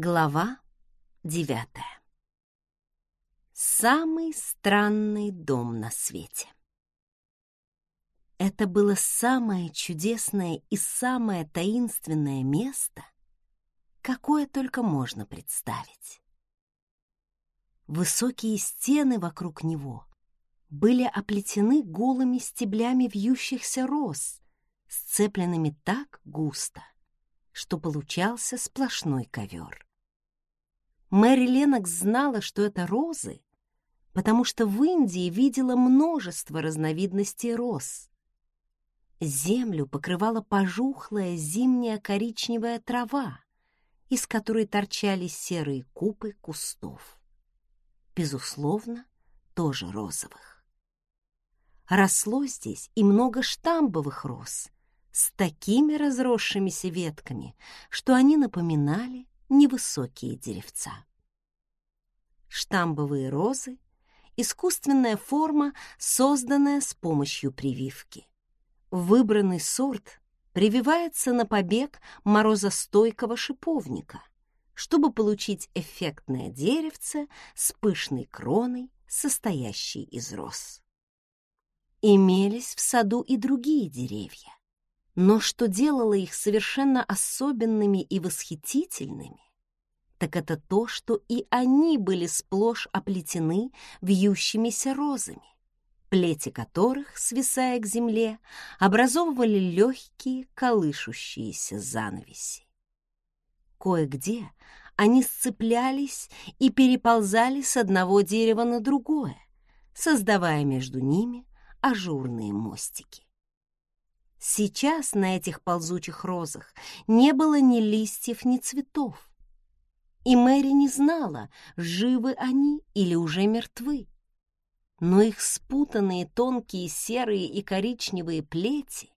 Глава девятая. Самый странный дом на свете. Это было самое чудесное и самое таинственное место, какое только можно представить. Высокие стены вокруг него были оплетены голыми стеблями вьющихся роз, сцепленными так густо, что получался сплошной ковер. Мэри Ленокс знала, что это розы, потому что в Индии видела множество разновидностей роз. Землю покрывала пожухлая зимняя коричневая трава, из которой торчали серые купы кустов. Безусловно, тоже розовых. Росло здесь и много штамбовых роз с такими разросшимися ветками, что они напоминали невысокие деревца. Штамбовые розы — искусственная форма, созданная с помощью прививки. Выбранный сорт прививается на побег морозостойкого шиповника, чтобы получить эффектное деревце с пышной кроной, состоящей из роз. Имелись в саду и другие деревья, но что делало их совершенно особенными и восхитительными, так это то, что и они были сплошь оплетены вьющимися розами, плети которых, свисая к земле, образовывали легкие колышущиеся занавеси. Кое-где они сцеплялись и переползали с одного дерева на другое, создавая между ними ажурные мостики. Сейчас на этих ползучих розах не было ни листьев, ни цветов. И Мэри не знала, живы они или уже мертвы. Но их спутанные тонкие серые и коричневые плети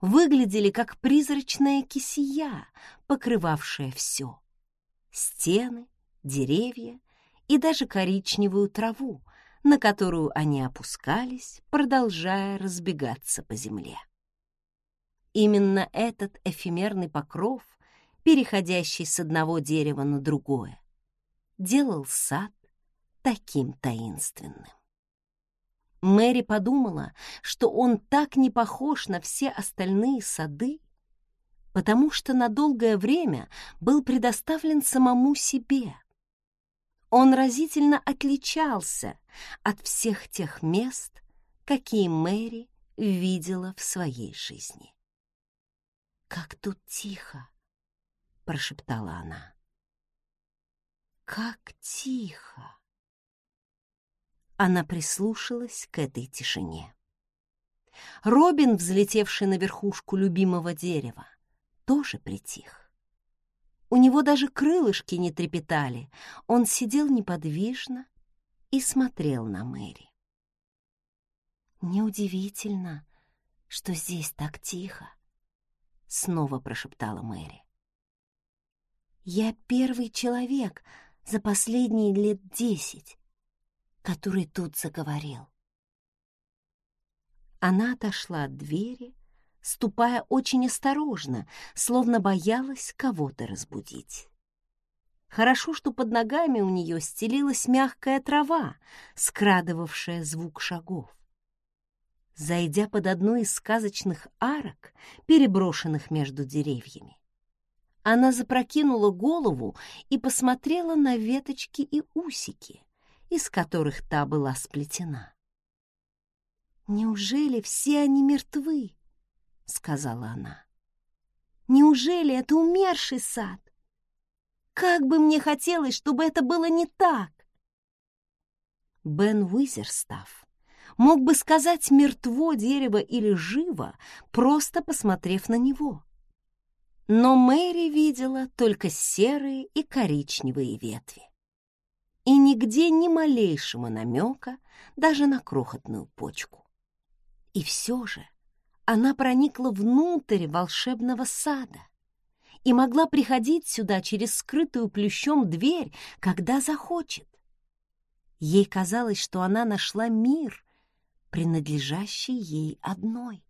выглядели как призрачная кисия, покрывавшая все. Стены, деревья и даже коричневую траву, на которую они опускались, продолжая разбегаться по земле. Именно этот эфемерный покров, переходящий с одного дерева на другое, делал сад таким таинственным. Мэри подумала, что он так не похож на все остальные сады, потому что на долгое время был предоставлен самому себе. Он разительно отличался от всех тех мест, какие Мэри видела в своей жизни. «Как тут тихо!» — прошептала она. «Как тихо!» Она прислушалась к этой тишине. Робин, взлетевший на верхушку любимого дерева, тоже притих. У него даже крылышки не трепетали, он сидел неподвижно и смотрел на Мэри. «Неудивительно, что здесь так тихо», — снова прошептала Мэри. «Я первый человек за последние лет десять, который тут заговорил». Она отошла от двери, ступая очень осторожно, словно боялась кого-то разбудить. Хорошо, что под ногами у нее стелилась мягкая трава, скрадывавшая звук шагов. Зайдя под одну из сказочных арок, переброшенных между деревьями, она запрокинула голову и посмотрела на веточки и усики, из которых та была сплетена. «Неужели все они мертвы?» — сказала она. «Неужели это умерший сад? Как бы мне хотелось, чтобы это было не так!» Бен Уизерстав мог бы сказать мертво дерево или живо, просто посмотрев на него. Но Мэри видела только серые и коричневые ветви. И нигде ни малейшего намека даже на крохотную почку. И все же она проникла внутрь волшебного сада и могла приходить сюда через скрытую плющом дверь, когда захочет. Ей казалось, что она нашла мир, принадлежащий ей одной.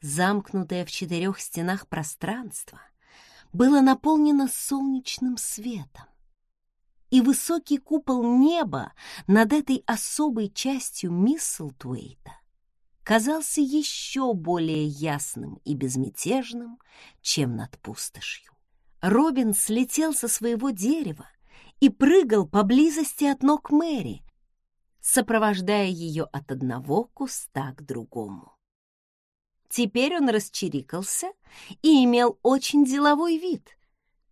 Замкнутое в четырех стенах пространство было наполнено солнечным светом, и высокий купол неба над этой особой частью Мисселтуэйта казался еще более ясным и безмятежным, чем над пустошью. Робин слетел со своего дерева и прыгал поблизости от ног Мэри, сопровождая ее от одного куста к другому. Теперь он расчирикался и имел очень деловой вид,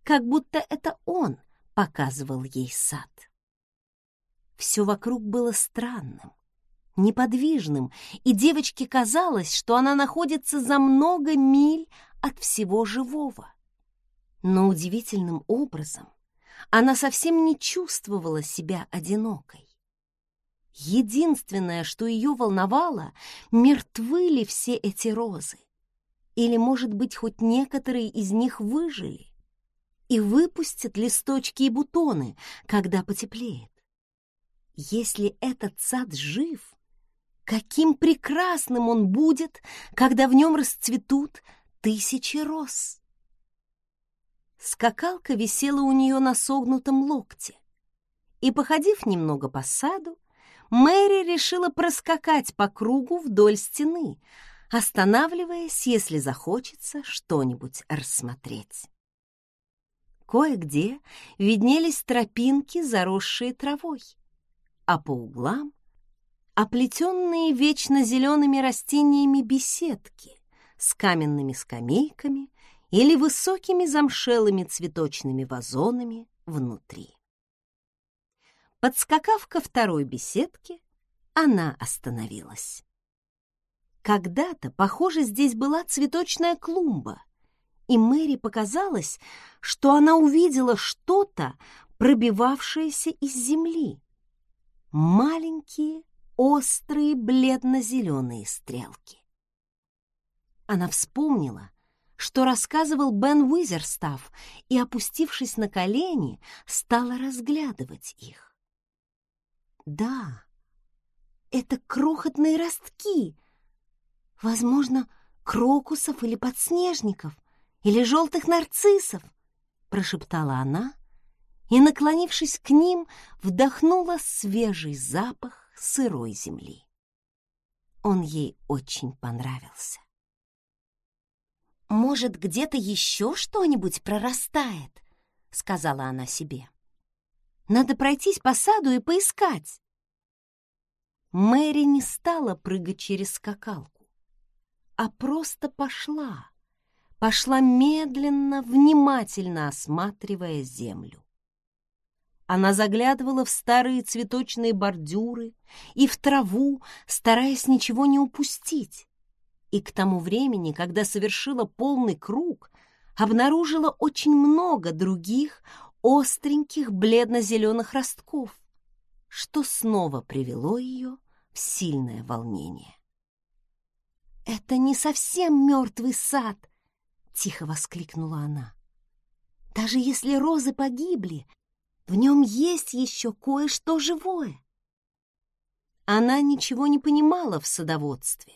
как будто это он показывал ей сад. Все вокруг было странным, неподвижным, и девочке казалось, что она находится за много миль от всего живого. Но удивительным образом она совсем не чувствовала себя одинокой. Единственное, что ее волновало, мертвы ли все эти розы? Или, может быть, хоть некоторые из них выжили? И выпустят листочки и бутоны, когда потеплеет? Если этот сад жив, каким прекрасным он будет, когда в нем расцветут тысячи роз! Скакалка висела у нее на согнутом локте, и, походив немного по саду, Мэри решила проскакать по кругу вдоль стены, останавливаясь, если захочется что-нибудь рассмотреть. Кое-где виднелись тропинки, заросшие травой, а по углам — оплетенные вечно зелеными растениями беседки с каменными скамейками или высокими замшелыми цветочными вазонами внутри. Подскакав ко второй беседке, она остановилась. Когда-то, похоже, здесь была цветочная клумба, и Мэри показалось, что она увидела что-то, пробивавшееся из земли. Маленькие, острые, бледно-зеленые стрелки. Она вспомнила, что рассказывал Бен Уизерстав, и, опустившись на колени, стала разглядывать их. Да, это крохотные ростки. Возможно, крокусов или подснежников, или желтых нарциссов, прошептала она и, наклонившись к ним, вдохнула свежий запах сырой земли. Он ей очень понравился. «Может, где-то еще что-нибудь прорастает?» — сказала она себе. Надо пройтись по саду и поискать. Мэри не стала прыгать через скакалку, а просто пошла. Пошла медленно, внимательно осматривая землю. Она заглядывала в старые цветочные бордюры и в траву, стараясь ничего не упустить. И к тому времени, когда совершила полный круг, обнаружила очень много других остреньких бледно-зеленых ростков, что снова привело ее в сильное волнение. «Это не совсем мертвый сад!» — тихо воскликнула она. «Даже если розы погибли, в нем есть еще кое-что живое». Она ничего не понимала в садоводстве,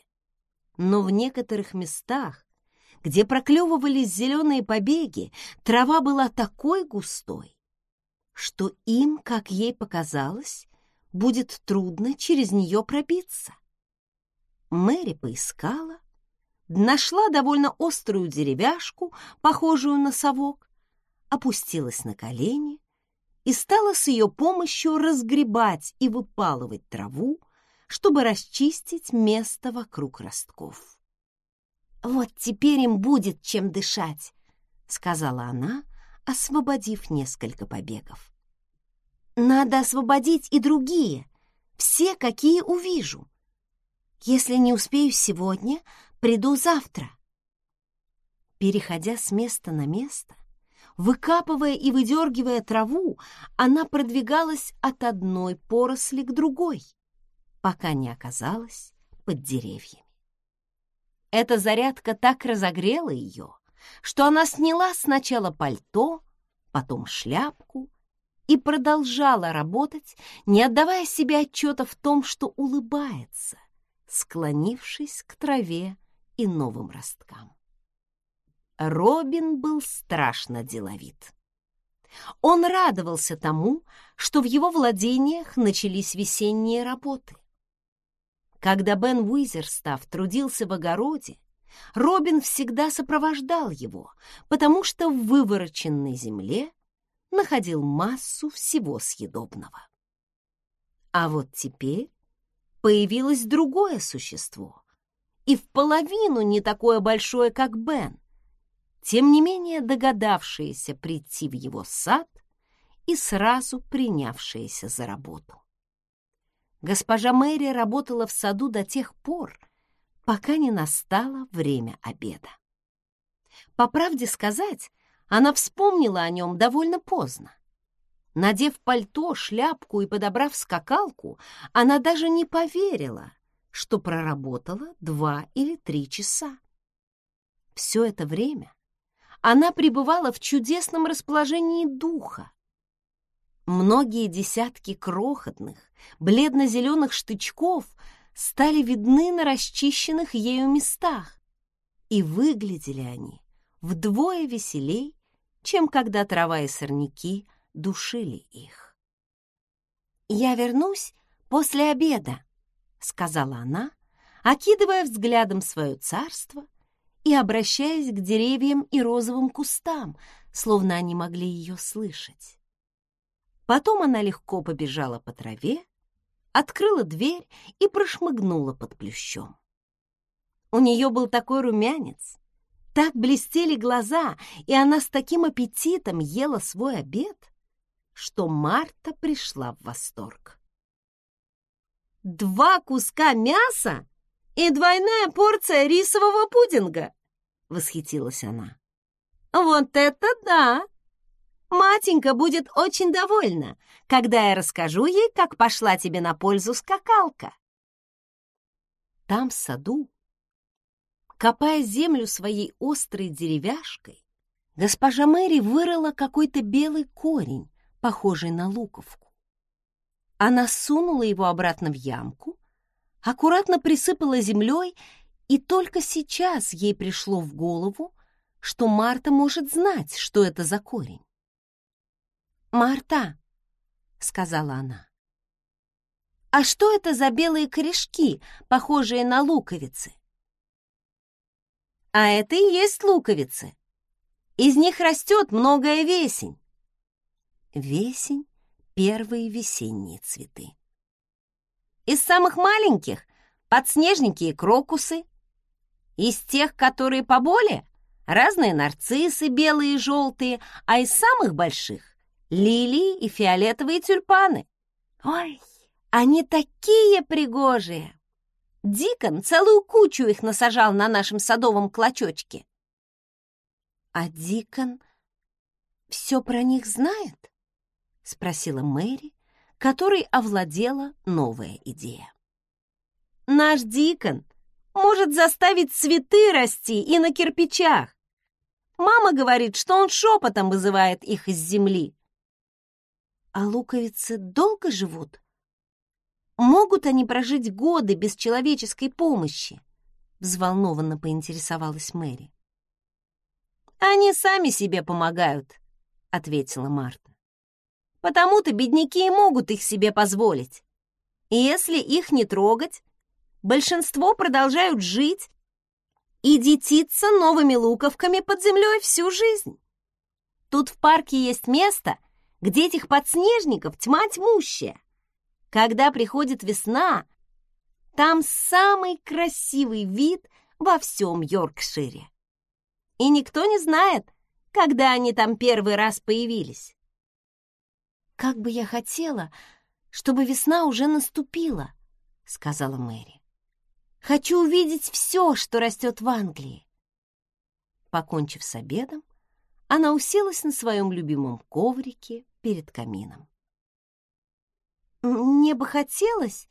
но в некоторых местах где проклевывались зеленые побеги, трава была такой густой, что им, как ей показалось, будет трудно через нее пробиться. Мэри поискала, нашла довольно острую деревяшку, похожую на совок, опустилась на колени и стала с ее помощью разгребать и выпалывать траву, чтобы расчистить место вокруг ростков. «Вот теперь им будет чем дышать», — сказала она, освободив несколько побегов. «Надо освободить и другие, все, какие увижу. Если не успею сегодня, приду завтра». Переходя с места на место, выкапывая и выдергивая траву, она продвигалась от одной поросли к другой, пока не оказалась под деревьями. Эта зарядка так разогрела ее, что она сняла сначала пальто, потом шляпку и продолжала работать, не отдавая себе отчета в том, что улыбается, склонившись к траве и новым росткам. Робин был страшно деловит. Он радовался тому, что в его владениях начались весенние работы. Когда Бен Уизерстав трудился в огороде, Робин всегда сопровождал его, потому что в вывороченной земле находил массу всего съедобного. А вот теперь появилось другое существо, и в половину не такое большое, как Бен, тем не менее догадавшееся прийти в его сад и сразу принявшееся за работу. Госпожа Мэри работала в саду до тех пор, пока не настало время обеда. По правде сказать, она вспомнила о нем довольно поздно. Надев пальто, шляпку и подобрав скакалку, она даже не поверила, что проработала два или три часа. Все это время она пребывала в чудесном расположении духа. Многие десятки крохотных, бледно-зеленых штычков стали видны на расчищенных ею местах, и выглядели они вдвое веселей, чем когда трава и сорняки душили их. «Я вернусь после обеда», — сказала она, окидывая взглядом свое царство и обращаясь к деревьям и розовым кустам, словно они могли ее слышать. Потом она легко побежала по траве, открыла дверь и прошмыгнула под плющом. У нее был такой румянец, так блестели глаза, и она с таким аппетитом ела свой обед, что Марта пришла в восторг. «Два куска мяса и двойная порция рисового пудинга!» — восхитилась она. «Вот это да! Матенька будет очень довольна, когда я расскажу ей, как пошла тебе на пользу скакалка». Там, в саду, копая землю своей острой деревяшкой, госпожа Мэри вырыла какой-то белый корень, похожий на луковку. Она сунула его обратно в ямку, аккуратно присыпала землей, и только сейчас ей пришло в голову, что Марта может знать, что это за корень. «Марта», — сказала она, — «а что это за белые корешки, похожие на луковицы?» «А это и есть луковицы. Из них растет многое весень». Весень — первые весенние цветы. Из самых маленьких — подснежники и крокусы. Из тех, которые поболее — разные нарциссы, белые и желтые, а из самых больших — лилии и фиолетовые тюльпаны. Ой, они такие пригожие! Дикон целую кучу их насажал на нашем садовом клочочке. А Дикон все про них знает? Спросила Мэри, которой овладела новая идея. Наш Дикон может заставить цветы расти и на кирпичах. Мама говорит, что он шепотом вызывает их из земли. А луковицы долго живут? Могут они прожить годы без человеческой помощи? Взволнованно поинтересовалась Мэри. Они сами себе помогают, ответила Марта. Потому-то бедняки и могут их себе позволить. Если их не трогать, большинство продолжают жить и детиться новыми луковками под землей всю жизнь. Тут в парке есть место, где этих подснежников тьма тьмущая. Когда приходит весна, там самый красивый вид во всем Йоркшире. И никто не знает, когда они там первый раз появились. «Как бы я хотела, чтобы весна уже наступила», — сказала Мэри. «Хочу увидеть все, что растет в Англии». Покончив с обедом, она уселась на своем любимом коврике перед камином. «Мне бы хотелось...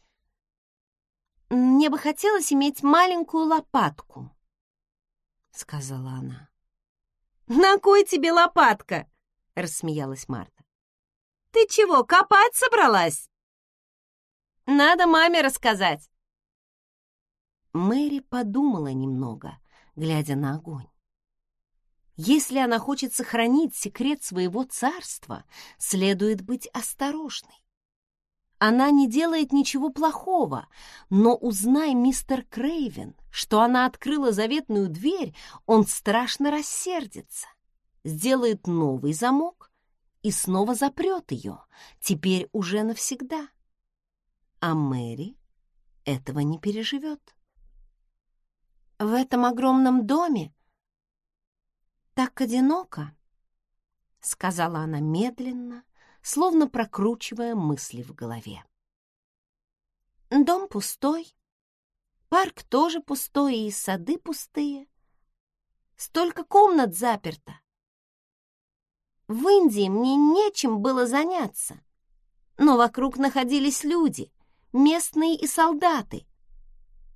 Мне бы хотелось иметь маленькую лопатку», — сказала она. «На кой тебе лопатка?» — рассмеялась Марта. Ты чего, копать собралась? Надо маме рассказать. Мэри подумала немного, глядя на огонь. Если она хочет сохранить секрет своего царства, следует быть осторожной. Она не делает ничего плохого, но узнай, мистер Крейвен, что она открыла заветную дверь, он страшно рассердится, сделает новый замок и снова запрет ее, теперь уже навсегда. А Мэри этого не переживет. В этом огромном доме так одиноко, — сказала она медленно, словно прокручивая мысли в голове. Дом пустой, парк тоже пустой, и сады пустые. Столько комнат заперто. В Индии мне нечем было заняться, но вокруг находились люди, местные и солдаты.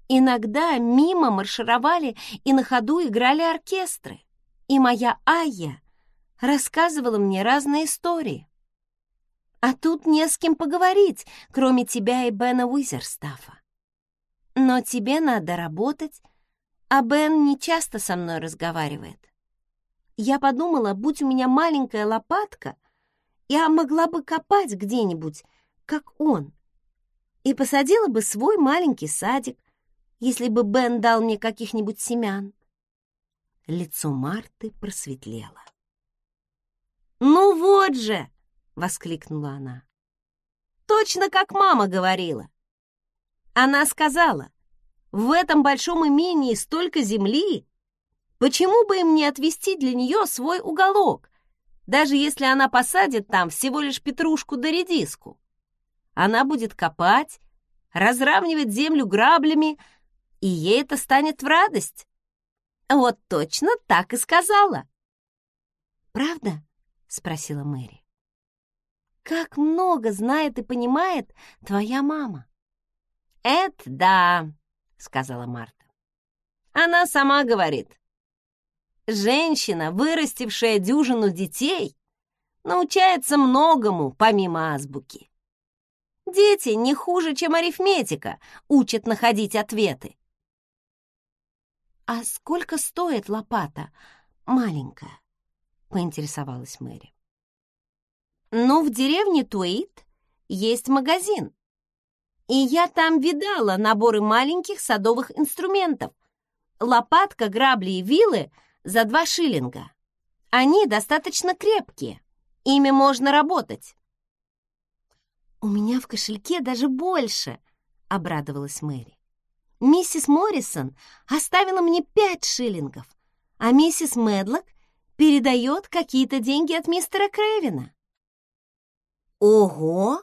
Иногда мимо маршировали и на ходу играли оркестры, и моя Айя рассказывала мне разные истории. А тут не с кем поговорить, кроме тебя и Бена Уизерстафа. Но тебе надо работать, а Бен не часто со мной разговаривает. Я подумала, будь у меня маленькая лопатка, я могла бы копать где-нибудь, как он, и посадила бы свой маленький садик, если бы Бен дал мне каких-нибудь семян. Лицо Марты просветлело. «Ну вот же!» — воскликнула она. «Точно как мама говорила. Она сказала, в этом большом имении столько земли, почему бы им не отвести для нее свой уголок, даже если она посадит там всего лишь петрушку да редиску? Она будет копать, разравнивать землю граблями, и ей это станет в радость. Вот точно так и сказала. «Правда?» — спросила Мэри. Как много знает и понимает твоя мама. Это да, сказала Марта. Она сама говорит. Женщина, вырастившая дюжину детей, научается многому помимо азбуки. Дети не хуже, чем арифметика, учат находить ответы. «А сколько стоит лопата, маленькая?» — поинтересовалась Мэри. Но в деревне Туит есть магазин. И я там видала наборы маленьких садовых инструментов. Лопатка, грабли и вилы за два шиллинга. Они достаточно крепкие. Ими можно работать. «У меня в кошельке даже больше», — обрадовалась Мэри. «Миссис Моррисон оставила мне пять шиллингов, а миссис Медлок передает какие-то деньги от мистера Крэвина». «Ого!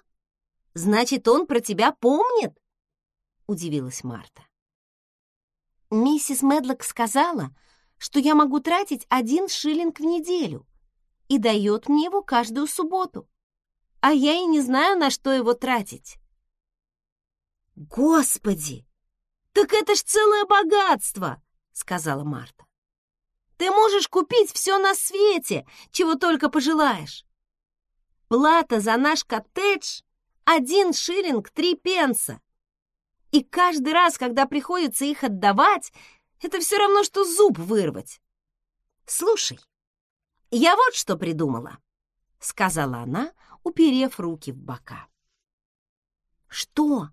Значит, он про тебя помнит?» — удивилась Марта. «Миссис Медлок сказала, что я могу тратить один шиллинг в неделю и дает мне его каждую субботу, а я и не знаю, на что его тратить». «Господи! Так это ж целое богатство!» — сказала Марта. «Ты можешь купить все на свете, чего только пожелаешь. Плата за наш коттедж — один шиллинг три пенса. И каждый раз, когда приходится их отдавать, это все равно, что зуб вырвать. Слушай, я вот что придумала, — сказала она, уперев руки в бока. Что?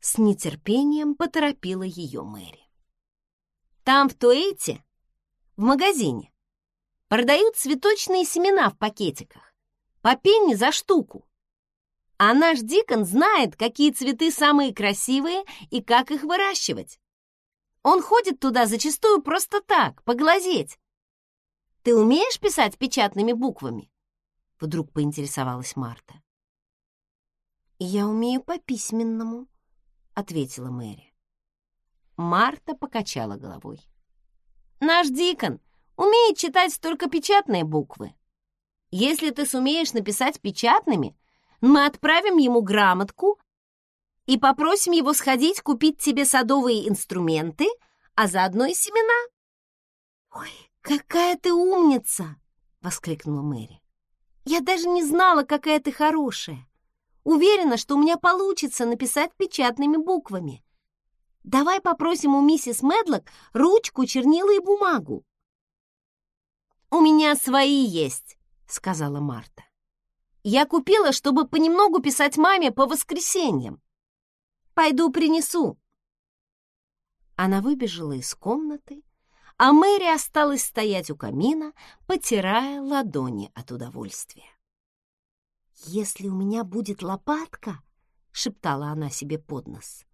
С нетерпением поторопила ее Мэри. Там в Туэйте, в магазине, продают цветочные семена в пакетиках по пенни за штуку. А наш Дикон знает, какие цветы самые красивые и как их выращивать. Он ходит туда зачастую просто так, поглазеть. Ты умеешь писать печатными буквами? Вдруг поинтересовалась Марта. Я умею по письменному, ответила Мэри. Марта покачала головой. Наш Дикон умеет читать только печатные буквы. Если ты сумеешь написать печатными, мы отправим ему грамотку и попросим его сходить купить тебе садовые инструменты, а заодно и семена». «Ой, какая ты умница!» — воскликнула Мэри. «Я даже не знала, какая ты хорошая. Уверена, что у меня получится написать печатными буквами. Давай попросим у миссис Медлок ручку, чернила и бумагу. «У меня свои есть», — сказала Марта. «Я купила, чтобы понемногу писать маме по воскресеньям. Пойду принесу». Она выбежала из комнаты, а Мэри осталась стоять у камина, потирая ладони от удовольствия. «Если у меня будет лопатка», — шептала она себе под нос,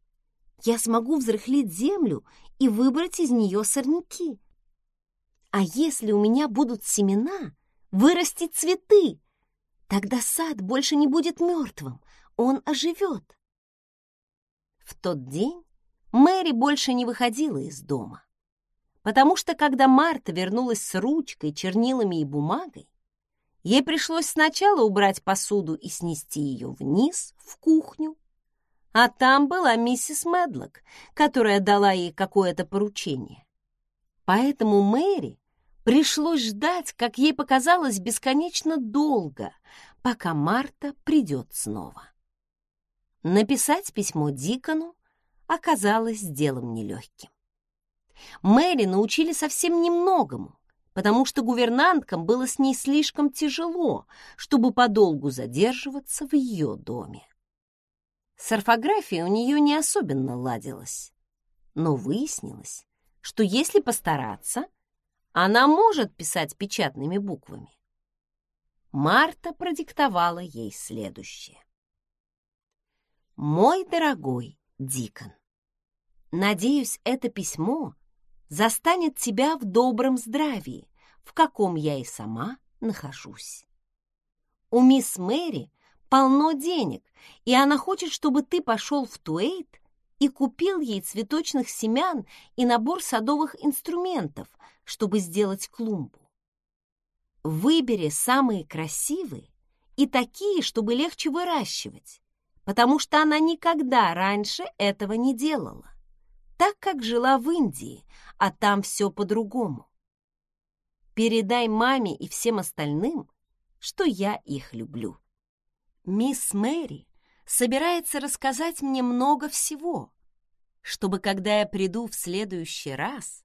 «я смогу взрыхлить землю и выбрать из нее сорняки. А если у меня будут семена, вырастить цветы, тогда сад больше не будет мертвым, он оживет». В тот день Мэри больше не выходила из дома, потому что когда Марта вернулась с ручкой, чернилами и бумагой, ей пришлось сначала убрать посуду и снести ее вниз, в кухню, а там была миссис Медлок, которая дала ей какое-то поручение. Поэтому Мэри пришлось ждать, как ей показалось, бесконечно долго, пока Марта придет снова. Написать письмо Дикону оказалось делом нелегким. Мэри научили совсем немногому, потому что гувернанткам было с ней слишком тяжело, чтобы подолгу задерживаться в ее доме. С орфографией у нее не особенно ладилось, но выяснилось, что если постараться, она может писать печатными буквами. Марта продиктовала ей следующее. «Мой дорогой Дикон. Надеюсь, это письмо застанет тебя в добром здравии, в каком я и сама нахожусь. У мисс Мэри полно денег, и она хочет, чтобы ты пошел в Туэйт и купил ей цветочных семян и набор садовых инструментов, чтобы сделать клумбу. Выбери самые красивые и такие, чтобы легче выращивать, потому что она никогда раньше этого не делала, так как жила в Индии, а там все по-другому. Передай маме и всем остальным, что я их люблю. Мисс Мэри собирается рассказать мне много всего, чтобы, когда я приду в следующий раз,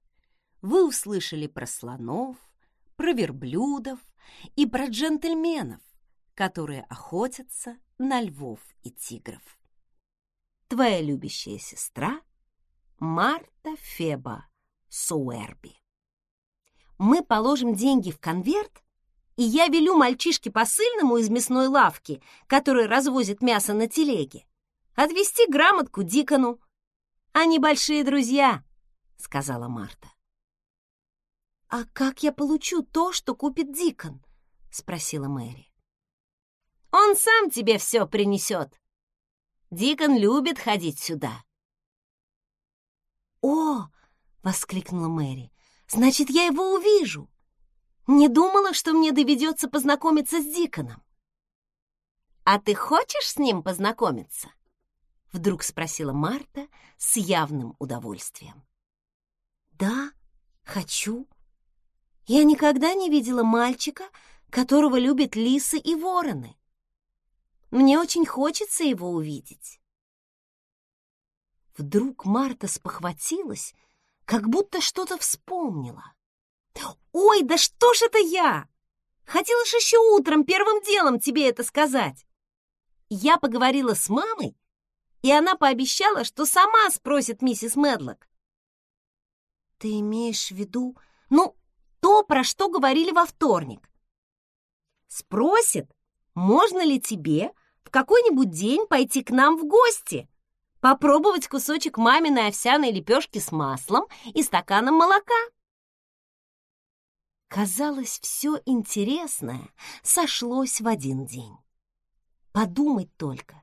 вы услышали про слонов, про верблюдов и про джентльменов, которые охотятся на львов и тигров. Твоя любящая сестра Марта Феба Суэрби. Мы положим деньги в конверт, и я велю мальчишке посыльному из мясной лавки, который развозит мясо на телеге, отвезти грамотку Дикону. Они большие друзья, сказала Марта. «А как я получу то, что купит Дикон?» — спросила Мэри. Он сам тебе все принесет. Дикон любит ходить сюда. «О!» — воскликнула Мэри. «Значит, я его увижу. Не думала, что мне доведется познакомиться с Диконом». «А ты хочешь с ним познакомиться?» Вдруг спросила Марта с явным удовольствием. «Да, хочу. Я никогда не видела мальчика, которого любят лисы и вороны. Мне очень хочется его увидеть. Вдруг Марта спохватилась, как будто что-то вспомнила. «Ой, да что ж это я! Хотела ж еще утром первым делом тебе это сказать!» Я поговорила с мамой, и она пообещала, что сама спросит миссис Медлок. «Ты имеешь в виду, ну, то, про что говорили во вторник?» «Спросит, можно ли тебе в какой-нибудь день пойти к нам в гости, попробовать кусочек маминой овсяной лепешки с маслом и стаканом молока. Казалось, все интересное сошлось в один день. Подумать только,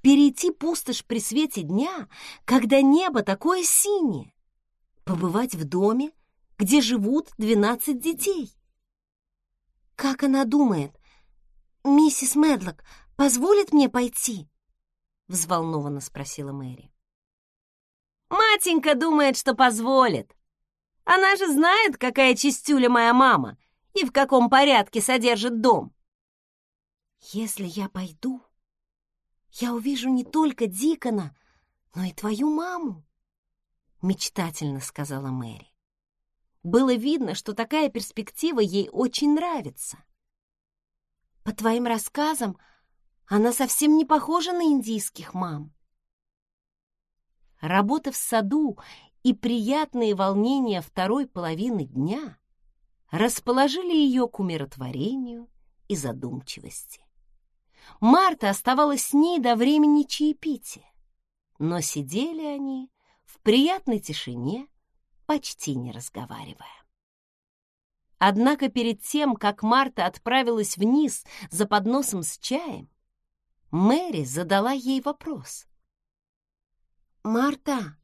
перейти пустошь при свете дня, когда небо такое синее, побывать в доме, где живут двенадцать детей. Как она думает, миссис Медлок, позволит мне пойти?» — взволнованно спросила Мэри. «Матенька думает, что позволит. Она же знает, какая чистюля моя мама и в каком порядке содержит дом». «Если я пойду, я увижу не только Дикона, но и твою маму», — мечтательно сказала Мэри. Было видно, что такая перспектива ей очень нравится. По твоим рассказам, она совсем не похожа на индийских мам. Работа в саду и приятные волнения второй половины дня расположили ее к умиротворению и задумчивости. Марта оставалась с ней до времени чаепития, но сидели они в приятной тишине, почти не разговаривая. Однако перед тем, как Марта отправилась вниз за подносом с чаем, Мэри задала ей вопрос. «Марта,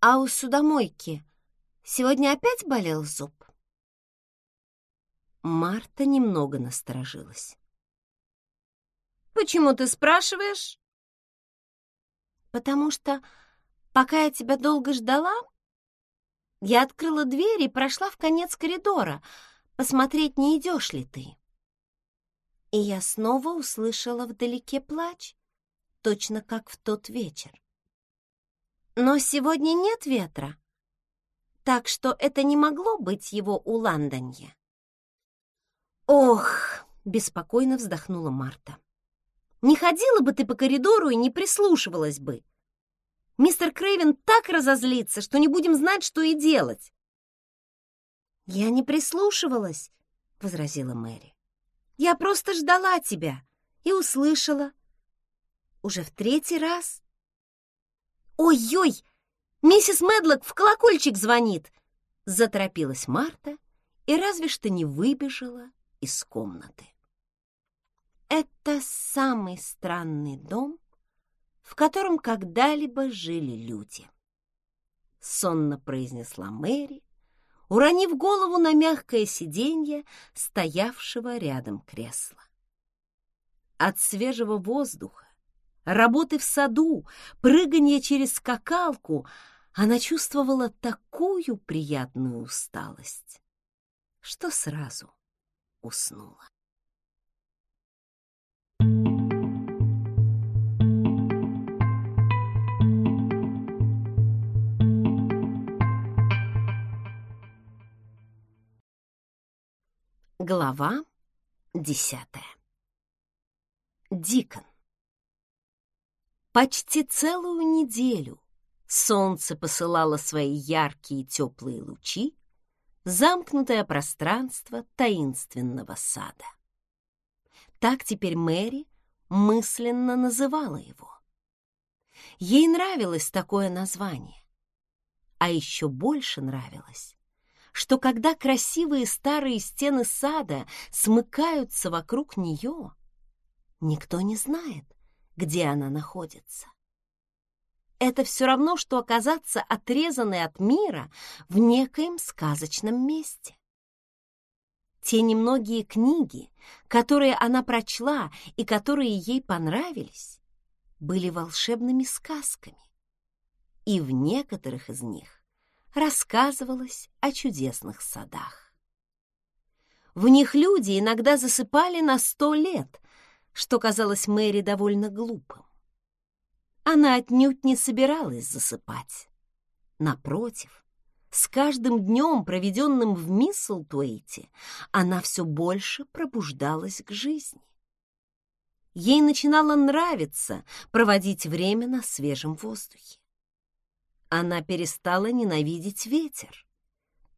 а у судомойки сегодня опять болел зуб?» Марта немного насторожилась. «Почему ты спрашиваешь?» «Потому что, пока я тебя долго ждала, я открыла дверь и прошла в конец коридора, посмотреть, не идешь ли ты. И я снова услышала вдалеке плач, точно как в тот вечер. Но сегодня нет ветра, так что это не могло быть его уланданье. «Ох!» — беспокойно вздохнула Марта. «Не ходила бы ты по коридору и не прислушивалась бы. Мистер Крейвен так разозлится, что не будем знать, что и делать. «Я не прислушивалась», — возразила Мэри. «Я просто ждала тебя и услышала. Уже в третий раз». «Ой-ой! Миссис Медлок в колокольчик звонит!» Заторопилась Марта и разве что не выбежала из комнаты. Это самый странный дом, в котором когда-либо жили люди. Сонно произнесла Мэри, уронив голову на мягкое сиденье стоявшего рядом кресла. От свежего воздуха, работы в саду, прыгания через скакалку она чувствовала такую приятную усталость, что сразу уснула. Глава десятая. Дикон. Почти целую неделю солнце посылало свои яркие теплые лучи замкнутое пространство таинственного сада. Так теперь Мэри мысленно называла его. Ей нравилось такое название, а еще больше нравилось что когда красивые старые стены сада смыкаются вокруг нее, никто не знает, где она находится. Это все равно, что оказаться отрезанной от мира в некоем сказочном месте. Те немногие книги, которые она прочла и которые ей понравились, были волшебными сказками. И в некоторых из них рассказывалось о чудесных садах. В них люди иногда засыпали на сто лет, что казалось Мэри довольно глупым. Она отнюдь не собиралась засыпать. Напротив, с каждым днем, проведенным в Мисселтуэйте, она все больше пробуждалась к жизни. Ей начинало нравиться проводить время на свежем воздухе. Она перестала ненавидеть ветер,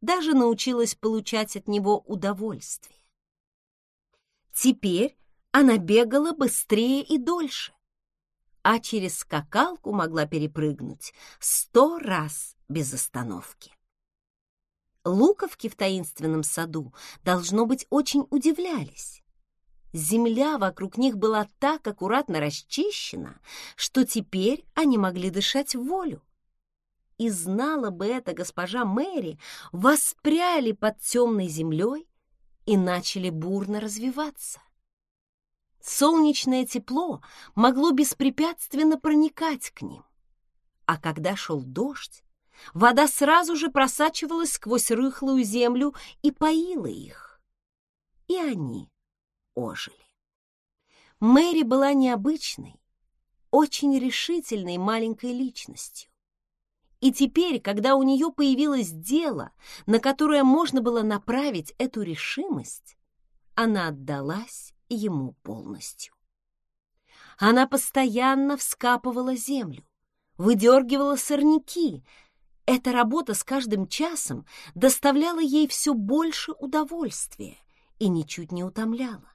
даже научилась получать от него удовольствие. Теперь она бегала быстрее и дольше, а через скакалку могла перепрыгнуть сто раз без остановки. Луковки в таинственном саду, должно быть, очень удивлялись. Земля вокруг них была так аккуратно расчищена, что теперь они могли дышать в волю и знала бы это госпожа Мэри, воспряли под темной землей и начали бурно развиваться. Солнечное тепло могло беспрепятственно проникать к ним. А когда шел дождь, вода сразу же просачивалась сквозь рыхлую землю и поила их. И они ожили. Мэри была необычной, очень решительной маленькой личностью И теперь, когда у нее появилось дело, на которое можно было направить эту решимость, она отдалась ему полностью. Она постоянно вскапывала землю, выдергивала сорняки. Эта работа с каждым часом доставляла ей все больше удовольствия и ничуть не утомляла.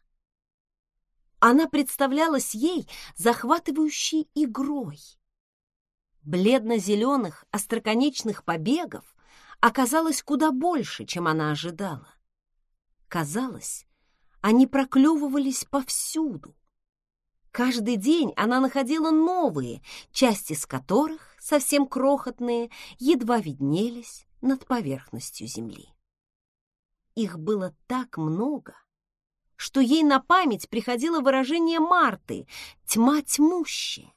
Она представлялась ей захватывающей игрой. Бледно-зеленых остроконечных побегов оказалось куда больше, чем она ожидала. Казалось, они проклевывались повсюду. Каждый день она находила новые, части с которых, совсем крохотные, едва виднелись над поверхностью земли. Их было так много, что ей на память приходило выражение Марты «тьма тьмущая»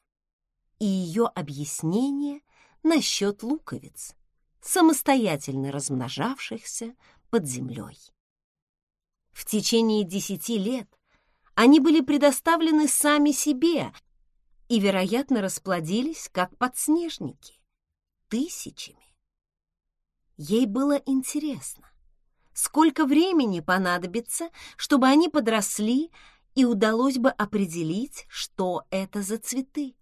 и ее объяснение насчет луковиц, самостоятельно размножавшихся под землей. В течение десяти лет они были предоставлены сами себе и, вероятно, расплодились, как подснежники, тысячами. Ей было интересно, сколько времени понадобится, чтобы они подросли и удалось бы определить, что это за цветы.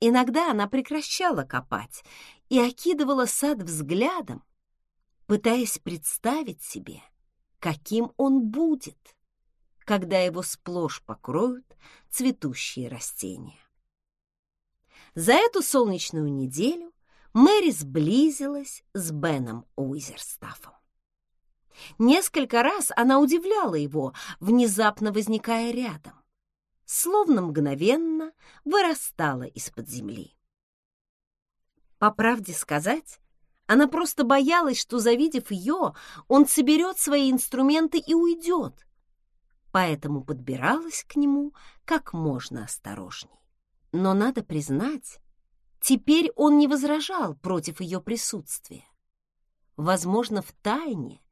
Иногда она прекращала копать и окидывала сад взглядом, пытаясь представить себе, каким он будет, когда его сплошь покроют цветущие растения. За эту солнечную неделю Мэри сблизилась с Беном Уизерстафом. Несколько раз она удивляла его, внезапно возникая рядом словно мгновенно вырастала из-под земли. По правде сказать, она просто боялась, что, завидев ее, он соберет свои инструменты и уйдет, поэтому подбиралась к нему как можно осторожней. Но надо признать, теперь он не возражал против ее присутствия. Возможно, в тайне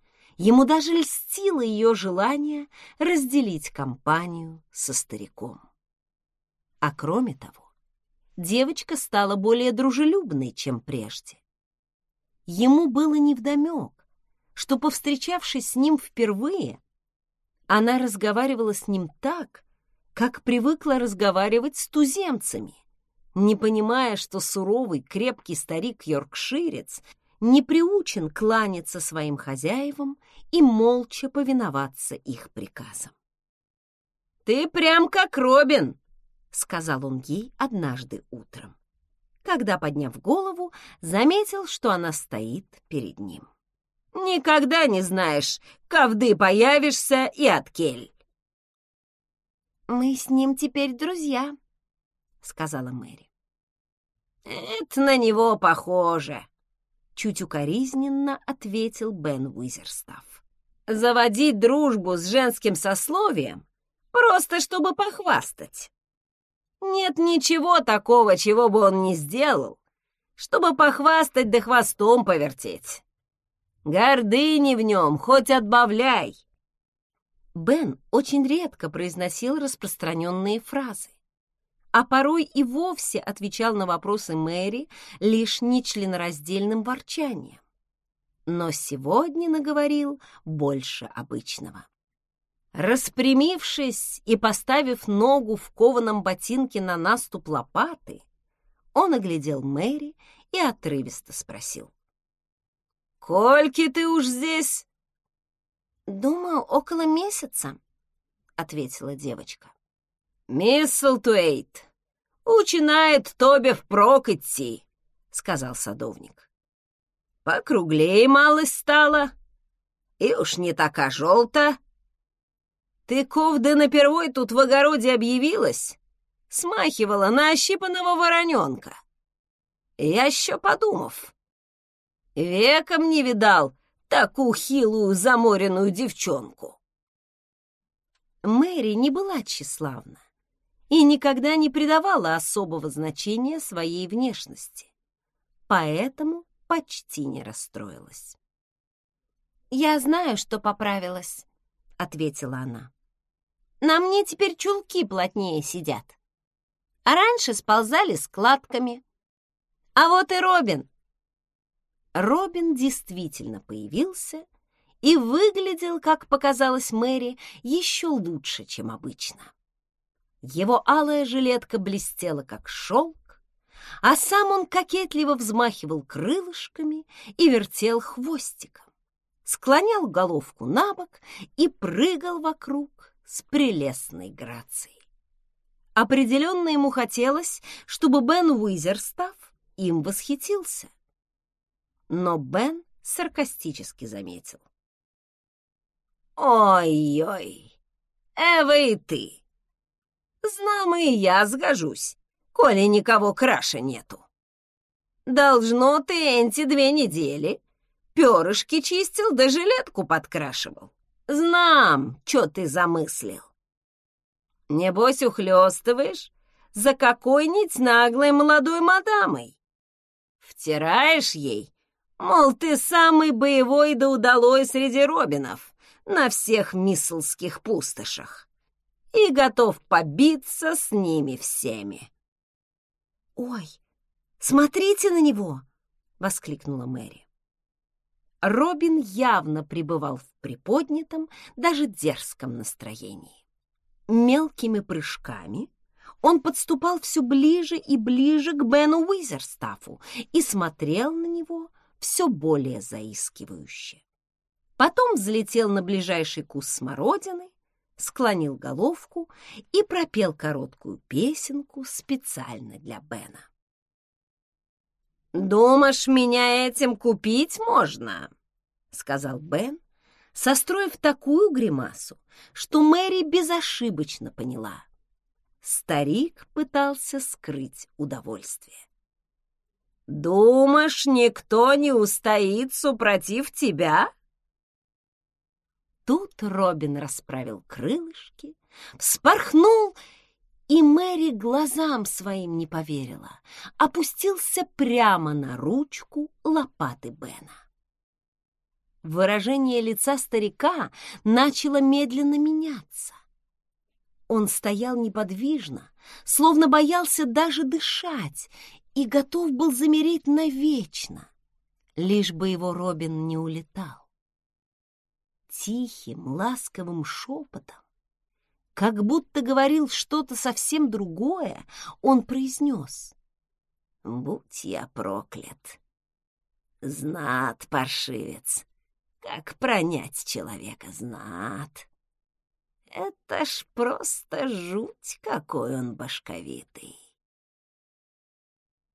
Ему даже льстило ее желание разделить компанию со стариком. А кроме того, девочка стала более дружелюбной, чем прежде. Ему было невдомек, что, повстречавшись с ним впервые, она разговаривала с ним так, как привыкла разговаривать с туземцами, не понимая, что суровый, крепкий старик-йоркширец не приучен кланяться своим хозяевам и молча повиноваться их приказам. «Ты прям как Робин!» — сказал он ей однажды утром, когда, подняв голову, заметил, что она стоит перед ним. «Никогда не знаешь, ковды появишься и от кель!» «Мы с ним теперь друзья», — сказала Мэри. «Это на него похоже», Чуть укоризненно ответил Бен Уизерстаф. «Заводить дружбу с женским сословием, просто чтобы похвастать. Нет ничего такого, чего бы он не сделал, чтобы похвастать да хвостом повертеть. Гордыни в нем хоть отбавляй!» Бен очень редко произносил распространенные фразы а порой и вовсе отвечал на вопросы Мэри лишь нечленораздельным ворчанием. Но сегодня наговорил больше обычного. Распрямившись и поставив ногу в кованом ботинке на наступ лопаты, он оглядел Мэри и отрывисто спросил. «Кольки ты уж здесь?» «Думаю, около месяца», — ответила девочка. «Мисселтуэйт, учинает Тобе впрок идти», — сказал садовник. «Покруглее малость стала, и уж не така желта. Ты, ковда, напервой тут в огороде объявилась, смахивала на ощипанного вороненка. Я еще подумав, веком не видал такую хилую заморенную девчонку». Мэри не была тщеславна и никогда не придавала особого значения своей внешности, поэтому почти не расстроилась. «Я знаю, что поправилась», — ответила она. «На мне теперь чулки плотнее сидят, а раньше сползали складками. А вот и Робин!» Робин действительно появился и выглядел, как показалось Мэри, еще лучше, чем обычно. Его алая жилетка блестела, как шелк, а сам он кокетливо взмахивал крылышками и вертел хвостиком, склонял головку на бок и прыгал вокруг с прелестной грацией. Определенно ему хотелось, чтобы Бен Уизерстав им восхитился. Но Бен саркастически заметил. «Ой-ой, Эва и ты!» Знам и я сгожусь, коли никого краше нету. Должно ты эти две недели перышки чистил да жилетку подкрашивал. Знам, что ты замыслил. Небось, ухлёстываешь за какой-нибудь наглой молодой мадамой. Втираешь ей, мол, ты самый боевой да удалой среди робинов на всех мислских пустошах и готов побиться с ними всеми. «Ой, смотрите на него!» — воскликнула Мэри. Робин явно пребывал в приподнятом, даже дерзком настроении. Мелкими прыжками он подступал все ближе и ближе к Бену Уизерстафу и смотрел на него все более заискивающе. Потом взлетел на ближайший кус смородины склонил головку и пропел короткую песенку специально для Бена. «Думаешь, меня этим купить можно?» — сказал Бен, состроив такую гримасу, что Мэри безошибочно поняла. Старик пытался скрыть удовольствие. «Думаешь, никто не устоит супротив тебя?» Тут Робин расправил крылышки, вспорхнул, и Мэри глазам своим не поверила, опустился прямо на ручку лопаты Бена. Выражение лица старика начало медленно меняться. Он стоял неподвижно, словно боялся даже дышать и готов был замереть навечно, лишь бы его Робин не улетал тихим, ласковым шепотом, как будто говорил что-то совсем другое, он произнес. «Будь я проклят! Знат, паршивец! Как пронять человека, знат! Это ж просто жуть, какой он башковитый!»